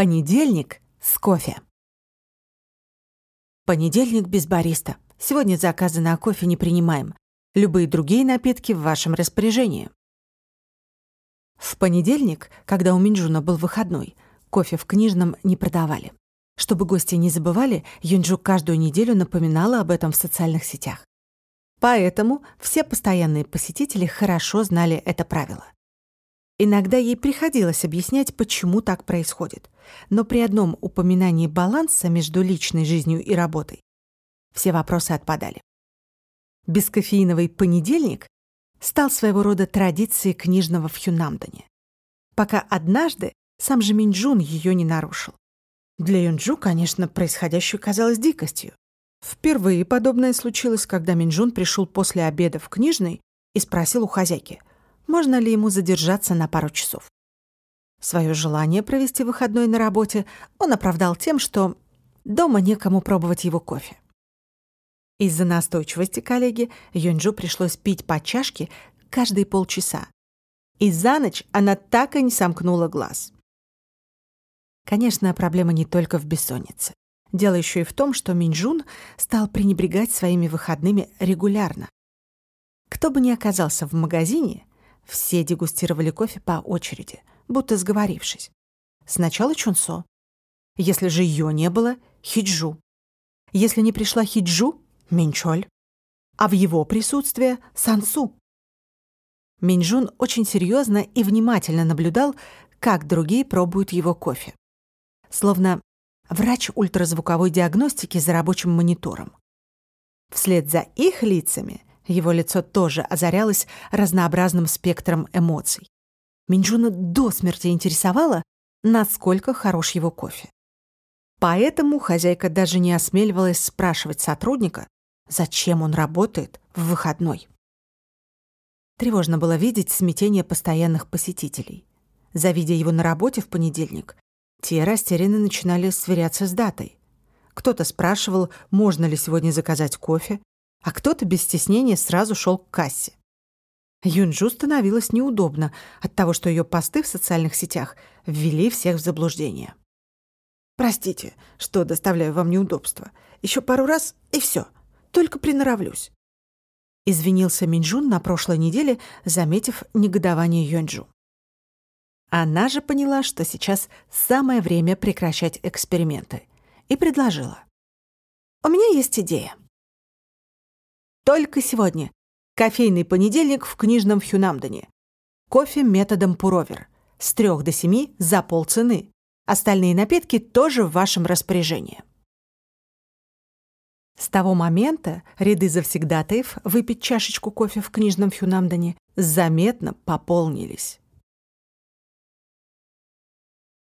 Понедельник с кофе. Понедельник без бариста. Сегодня заказы на кофе не принимаем. Любые другие напитки в вашем распоряжении. В понедельник, когда у Минджуна был выходной, кофе в книжном не продавали. Чтобы гости не забывали, Юнджу каждую неделю напоминала об этом в социальных сетях. Поэтому все постоянные посетители хорошо знали это правило. Иногда ей приходилось объяснять, почему так происходит. Но при одном упоминании баланса между личной жизнью и работой все вопросы отпадали. Бескофеиновый понедельник стал своего рода традицией книжного в Хюнамдоне. Пока однажды сам же Минджун ее не нарушил. Для Юнджу, конечно, происходящее казалось дикостью. Впервые подобное случилось, когда Минджун пришел после обеда в книжный и спросил у хозяйки, можно ли ему задержаться на пару часов. Свое желание провести выходной на работе он оправдал тем, что дома некому пробовать его кофе. Из-за настойчивости коллеги Юнджу пришлось пить по чашке каждые полчаса. И за ночь она так и не сомкнула глаз. Конечно, проблема не только в бессоннице. Дело еще и в том, что Минджун стал пренебрегать своими выходными регулярно. Кто бы ни оказался в магазине, все дегустировали кофе по очереди, будто сговорившись. Сначала Чунсо. Если же ее не было, Хиджу. Если не пришла Хиджу, Минчоль. А в его присутствии — Сансу. Минджун очень серьезно и внимательно наблюдал, как другие пробуют его кофе. Словно врач ультразвуковой диагностики за рабочим монитором. Вслед за их лицами его лицо тоже озарялось разнообразным спектром эмоций. Минджуна до смерти интересовало, насколько хорош его кофе. Поэтому хозяйка даже не осмеливалась спрашивать сотрудника, зачем он работает в выходной. Тревожно было видеть смятение постоянных посетителей. Завидя его на работе в понедельник, те растерянно начинали сверяться с датой. Кто-то спрашивал, можно ли сегодня заказать кофе, а кто-то без стеснения сразу шел к кассе. Юнджу становилось неудобно от того, что ее посты в социальных сетях ввели всех в заблуждение. «Простите, что доставляю вам неудобства. Еще пару раз — и все. Только приноровлюсь». Извинился Минджун на прошлой неделе, заметив негодование Юнджу. Она же поняла, что сейчас самое время прекращать эксперименты, и предложила. «У меня есть идея. Только сегодня. Кофейный понедельник в книжном Хюнамдоне. Кофе методом пуровер. С трех до семи за полцены. Остальные напитки тоже в вашем распоряжении. С того момента ряды завсегдатаев выпить чашечку кофе в книжном Хюнамдоне заметно пополнились.